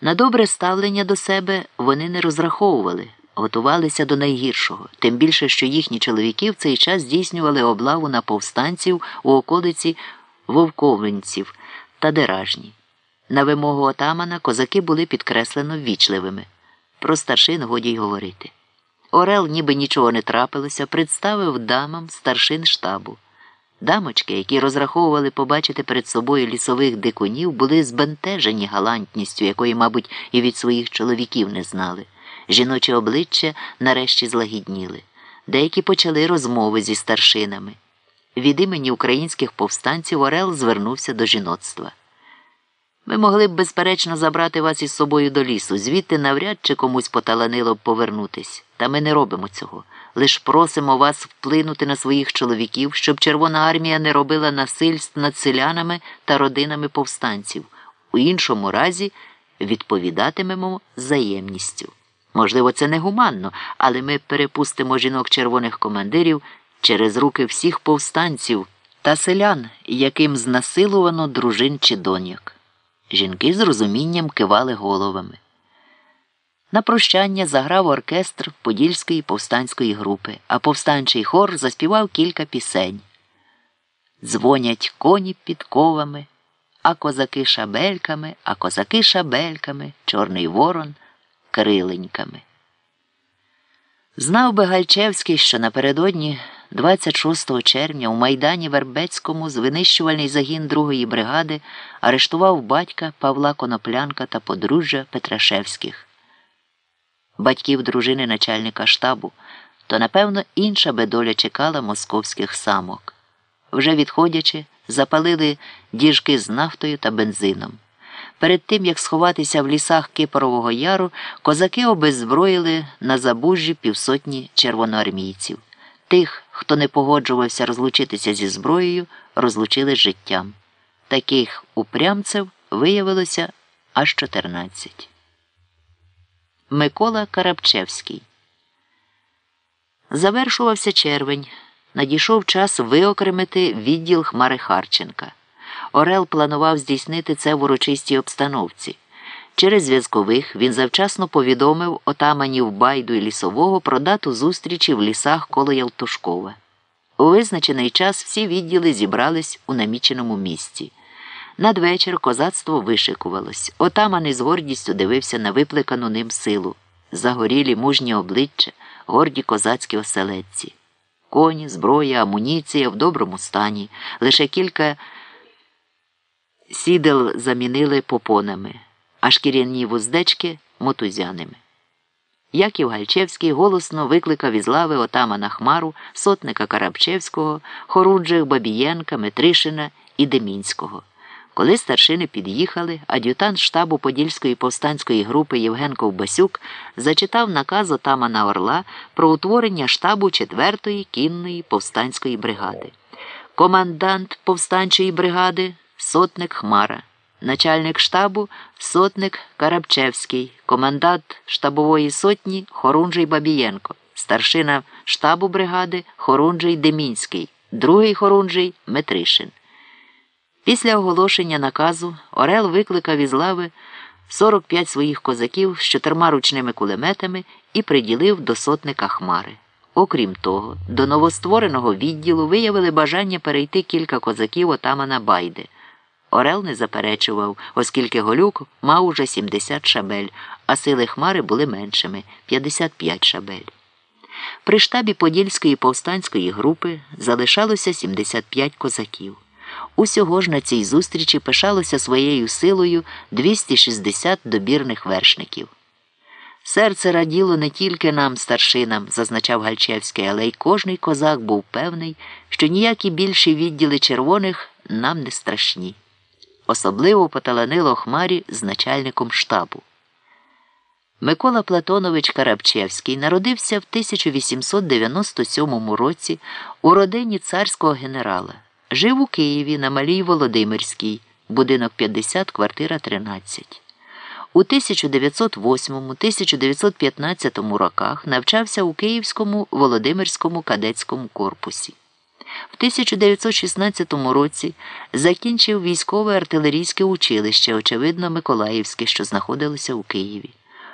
На добре ставлення до себе вони не розраховували, готувалися до найгіршого, тим більше, що їхні чоловіки в цей час здійснювали облаву на повстанців у околиці Вовковинців та Деражні. На вимогу отамана козаки були підкреслено ввічливими. Про старшин годі й говорити. Орел, ніби нічого не трапилося, представив дамам старшин штабу. Дамочки, які розраховували побачити перед собою лісових дикунів, були збентежені галантністю, якої, мабуть, і від своїх чоловіків не знали. Жіночі обличчя нарешті злагідніли. Деякі почали розмови зі старшинами. Від імені українських повстанців Орел звернувся до жіноцтва. Ми могли б, безперечно, забрати вас із собою до лісу, звідти навряд чи комусь поталанило б повернутись. Та ми не робимо цього. Лиш просимо вас вплинути на своїх чоловіків, щоб Червона армія не робила насильств над селянами та родинами повстанців. У іншому разі відповідатимемо взаємністю. Можливо, це негуманно, але ми перепустимо жінок червоних командирів через руки всіх повстанців та селян, яким знасилувано дружин чи доньок. Жінки з розумінням кивали головами. На прощання заграв оркестр Подільської повстанської групи, а повстанчий хор заспівав кілька пісень. Дзвонять коні підковами, а козаки шабельками, а козаки шабельками, Чорний ворон криленьками. Знав би Гальчевський, що напередодні 26 червня у Майдані Вербецькому звинищувальний загін другої бригади арештував батька Павла Коноплянка та подружжя Петрашевських. Батьків дружини начальника штабу, то, напевно, інша би доля чекала московських самок. Вже відходячи, запалили діжки з нафтою та бензином. Перед тим, як сховатися в лісах Кипорового яру, козаки обеззброїли на забужжі півсотні червоноармійців. Тих, хто не погоджувався розлучитися зі зброєю, розлучили з життям. Таких упрямців виявилося аж 14. Микола Карабчевський. Завершувався червень. Надійшов час виокремити відділ Хмари Харченка. Орел планував здійснити це в урочистій обстановці. Через зв'язкових він завчасно повідомив отаманів Байду і лісового про дату зустрічі в лісах коло Ялтушкова. У визначений час всі відділи зібрались у наміченому місці. Надвечір козацтво вишикувалось. Отаман із гордістю дивився на виплекану ним силу, загорілі мужні обличчя, горді козацькі оселедці. Коні, зброя, амуніція в доброму стані, лише кілька сідел замінили попонами, а шкіряні вуздечки мотузяними. Яків Гальчевський голосно викликав із лави отамана Хмару, сотника Карабчевського, Хоруджих Бабієнка, Метришина і Демінського. Коли старшини під'їхали, ад'ютант штабу Подільської повстанської групи Євген Ковбасюк зачитав наказ отамана Орла про утворення штабу 4-ї кінної повстанської бригади. Командант повстанчої бригади сотник Хмара, начальник штабу сотник Карабчевський, командант штабової сотні Хорунжий Бабієнко, старшина штабу бригади Хорунжий Демінський, другий Хорунжий Метришин. Після оголошення наказу Орел викликав із лави 45 своїх козаків з чотирма ручними кулеметами і приділив до сотника Хмари. Окрім того, до новоствореного відділу виявили бажання перейти кілька козаків отамана Байди. Орел не заперечував, оскільки Голюк мав уже 70 шабель, а сили Хмари були меншими 55 шабель. При штабі Подільської повстанської групи залишалося 75 козаків. Усього ж на цій зустрічі пишалося своєю силою 260 добірних вершників. Серце раділо не тільки нам, старшинам, зазначав Гальчевський, але й кожний козак був певний, що ніякі більші відділи червоних нам не страшні. Особливо поталанило Хмарі з начальником штабу. Микола Платонович Карабчевський народився в 1897 році у родині царського генерала. Жив у Києві на Малій Володимирській, будинок 50, квартира 13. У 1908-1915 роках навчався у Київському Володимирському кадетському корпусі. В 1916 році закінчив військове артилерійське училище, очевидно, Миколаївське, що знаходилося у Києві.